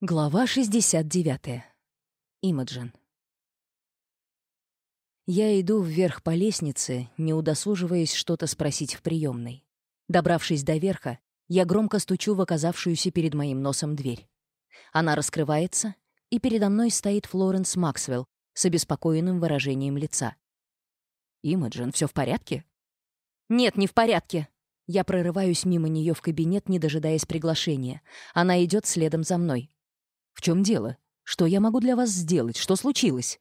Глава 69. Имаджин. Я иду вверх по лестнице, не удосуживаясь что-то спросить в приемной. Добравшись до верха, я громко стучу в оказавшуюся перед моим носом дверь. Она раскрывается, и передо мной стоит Флоренс Максвелл с обеспокоенным выражением лица. «Имаджин, все в порядке?» «Нет, не в порядке», я прорываюсь мимо нее в кабинет, не дожидаясь приглашения. Она идет следом за мной. В чем дело? Что я могу для вас сделать? Что случилось?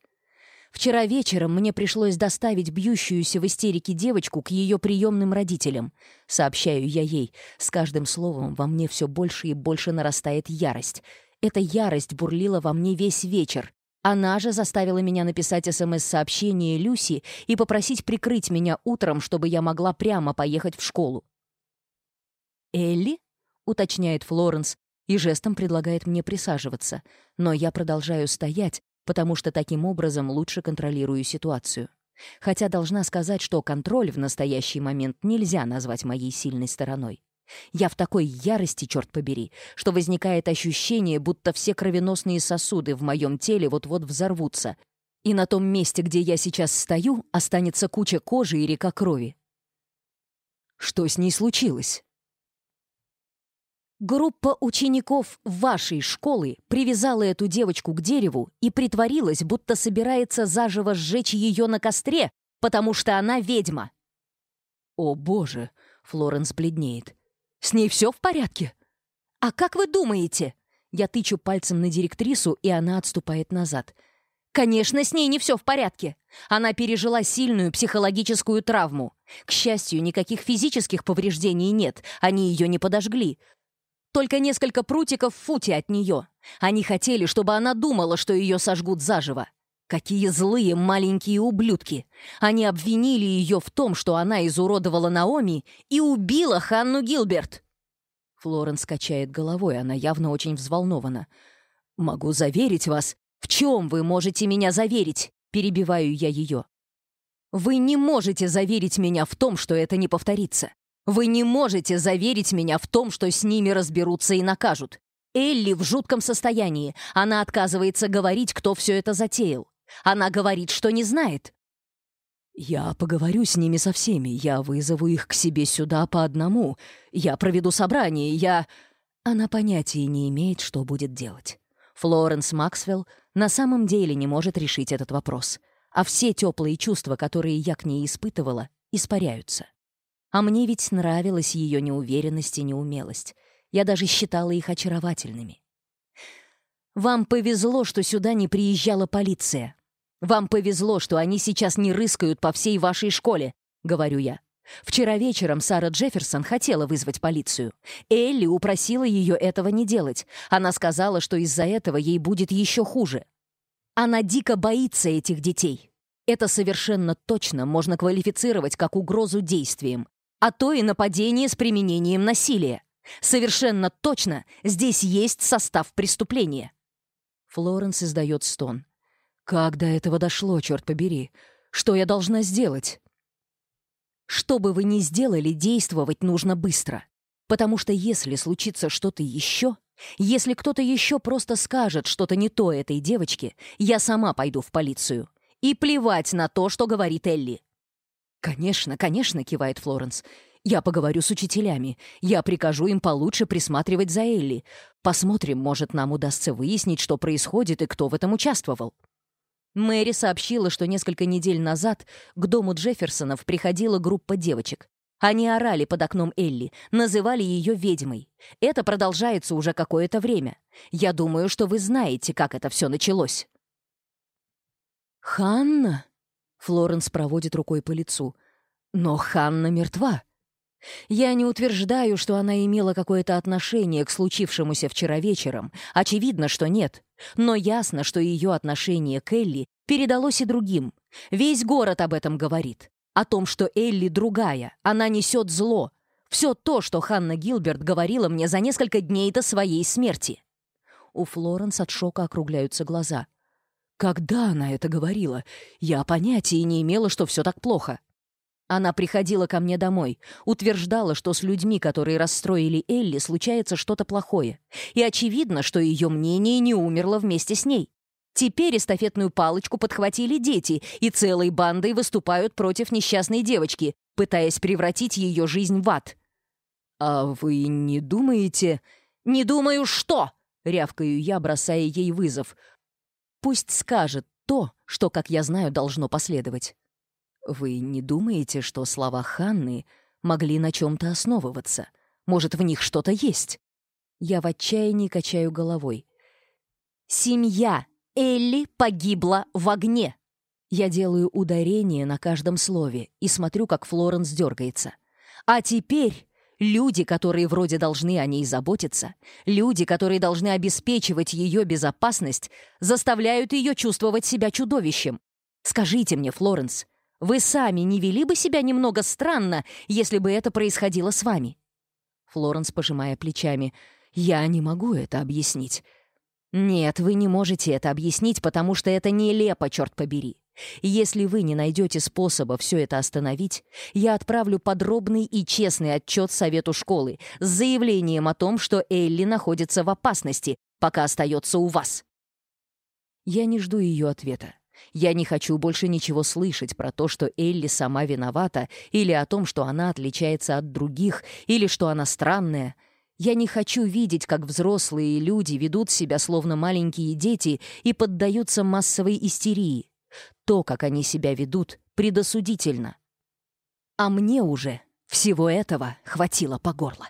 Вчера вечером мне пришлось доставить бьющуюся в истерике девочку к ее приемным родителям. Сообщаю я ей. С каждым словом во мне все больше и больше нарастает ярость. Эта ярость бурлила во мне весь вечер. Она же заставила меня написать СМС-сообщение Люси и попросить прикрыть меня утром, чтобы я могла прямо поехать в школу. «Элли?» — уточняет Флоренс, и жестом предлагает мне присаживаться, но я продолжаю стоять, потому что таким образом лучше контролирую ситуацию. Хотя должна сказать, что контроль в настоящий момент нельзя назвать моей сильной стороной. Я в такой ярости, черт побери, что возникает ощущение, будто все кровеносные сосуды в моем теле вот-вот взорвутся, и на том месте, где я сейчас стою, останется куча кожи и река крови. «Что с ней случилось?» Группа учеников вашей школы привязала эту девочку к дереву и притворилась, будто собирается заживо сжечь ее на костре, потому что она ведьма. О боже, Флоренс бледнеет. С ней все в порядке? А как вы думаете? Я тычу пальцем на директрису, и она отступает назад. Конечно, с ней не все в порядке. Она пережила сильную психологическую травму. К счастью, никаких физических повреждений нет, они ее не подожгли. Только несколько прутиков в футе от нее. Они хотели, чтобы она думала, что ее сожгут заживо. Какие злые маленькие ублюдки! Они обвинили ее в том, что она изуродовала Наоми и убила Ханну Гилберт. Флоренс качает головой, она явно очень взволнована. «Могу заверить вас. В чем вы можете меня заверить?» Перебиваю я ее. «Вы не можете заверить меня в том, что это не повторится. Вы не можете заверить меня в том, что с ними разберутся и накажут. Элли в жутком состоянии. Она отказывается говорить, кто все это затеял. Она говорит, что не знает. «Я поговорю с ними со всеми. Я вызову их к себе сюда по одному. Я проведу собрание. Я...» Она понятия не имеет, что будет делать. Флоренс Максвелл на самом деле не может решить этот вопрос. А все теплые чувства, которые я к ней испытывала, испаряются. А мне ведь нравилась ее неуверенность и неумелость. Я даже считала их очаровательными. «Вам повезло, что сюда не приезжала полиция. Вам повезло, что они сейчас не рыскают по всей вашей школе», — говорю я. Вчера вечером Сара Джефферсон хотела вызвать полицию. Элли упросила ее этого не делать. Она сказала, что из-за этого ей будет еще хуже. Она дико боится этих детей. Это совершенно точно можно квалифицировать как угрозу действием, а то и нападение с применением насилия. Совершенно точно здесь есть состав преступления. Флоренс издает стон. «Как до этого дошло, черт побери? Что я должна сделать?» «Что бы вы ни сделали, действовать нужно быстро. Потому что если случится что-то еще, если кто-то еще просто скажет что-то не то этой девочке, я сама пойду в полицию. И плевать на то, что говорит Элли. «Конечно, конечно», — кивает Флоренс. «Я поговорю с учителями. Я прикажу им получше присматривать за Элли. Посмотрим, может, нам удастся выяснить, что происходит и кто в этом участвовал». Мэри сообщила, что несколько недель назад к дому Джефферсонов приходила группа девочек. Они орали под окном Элли, называли ее ведьмой. Это продолжается уже какое-то время. Я думаю, что вы знаете, как это все началось. «Ханна?» — Флоренс проводит рукой по лицу — но Ханна мертва. Я не утверждаю, что она имела какое-то отношение к случившемуся вчера вечером. Очевидно, что нет. Но ясно, что ее отношение к Элли передалось и другим. Весь город об этом говорит. О том, что Элли другая, она несет зло. Все то, что Ханна Гилберт говорила мне за несколько дней до своей смерти. У Флоренс от шока округляются глаза. Когда она это говорила? Я понятия не имела, что все так плохо. Она приходила ко мне домой, утверждала, что с людьми, которые расстроили Элли, случается что-то плохое. И очевидно, что ее мнение не умерло вместе с ней. Теперь эстафетную палочку подхватили дети и целой бандой выступают против несчастной девочки, пытаясь превратить ее жизнь в ад. «А вы не думаете...» «Не думаю, что!» — рявкаю я, бросая ей вызов. «Пусть скажет то, что, как я знаю, должно последовать». Вы не думаете, что слова Ханны могли на чем-то основываться? Может, в них что-то есть? Я в отчаянии качаю головой. Семья Элли погибла в огне. Я делаю ударение на каждом слове и смотрю, как Флоренс дергается. А теперь люди, которые вроде должны о ней заботиться, люди, которые должны обеспечивать ее безопасность, заставляют ее чувствовать себя чудовищем. Скажите мне, Флоренс, вы сами не вели бы себя немного странно, если бы это происходило с вами?» Флоренс, пожимая плечами. «Я не могу это объяснить». «Нет, вы не можете это объяснить, потому что это нелепо, черт побери. Если вы не найдете способа все это остановить, я отправлю подробный и честный отчет Совету школы с заявлением о том, что Элли находится в опасности, пока остается у вас». Я не жду ее ответа. Я не хочу больше ничего слышать про то, что Элли сама виновата, или о том, что она отличается от других, или что она странная. Я не хочу видеть, как взрослые люди ведут себя словно маленькие дети и поддаются массовой истерии. То, как они себя ведут, предосудительно. А мне уже всего этого хватило по горло.